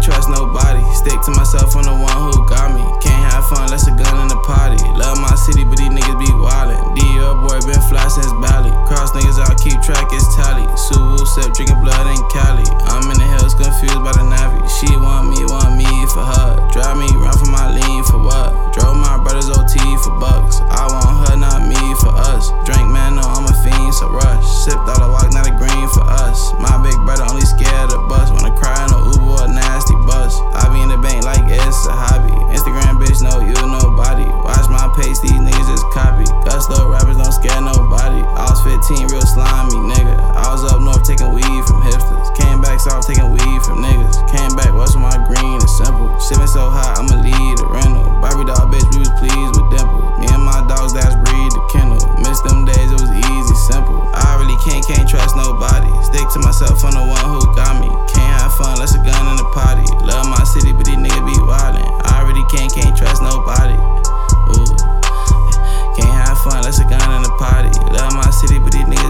can't trust nobody. Stick to myself, I'm the one who got me. Can't have fun, that's a gun in the potty. Love my city, but these niggas be wildin'. D, boy been fly team real slime. potty. Love my city, but these niggas